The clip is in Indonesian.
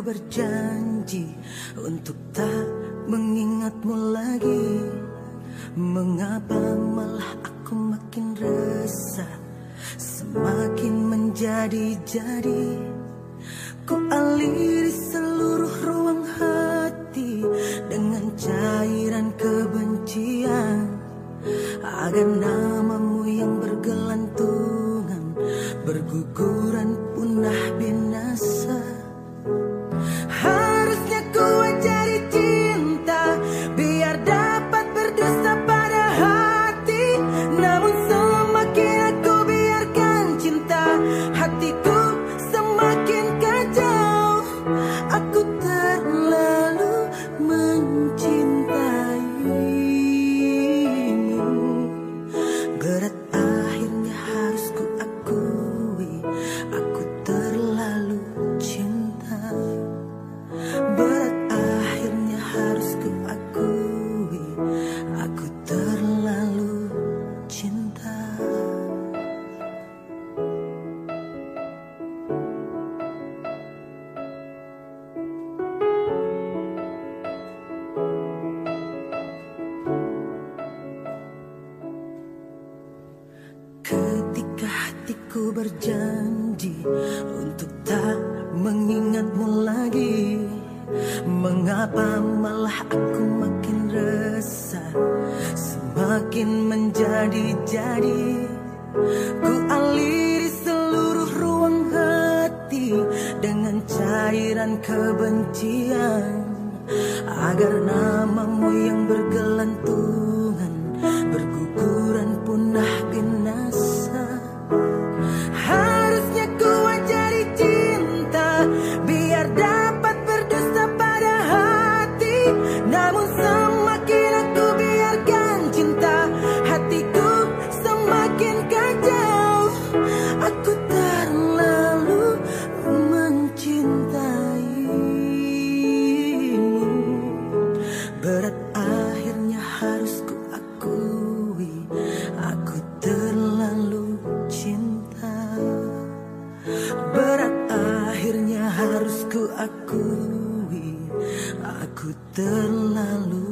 berjanji untuk tak mengingatmu lagi. Mengapa malah aku makin resah? Semakin menjadi-jadi. Ku aliri seluruh ruang hati Dengan cairan kebencian. Agar namamu yang bergelantungan Berguguran Hatiku semakin kacau. Aku terlalu mencintaimu Berat hatiku berjanji untuk tak mengingatmu lagi. Mengapa malah aku makin resah? Semakin menjadi-jadi. Ku aliri seluruh ruang hati Dengan cairan kebencian. Agar namamu yang bergelantungan Namun semakin aku biarkan cinta Hatiku semakin kacau. Aku terlalu mencintaimu. Berat akhirnya harus ku akui. Aku terlalu cinta. Berat akhirnya harus ku akui. Aku terlalu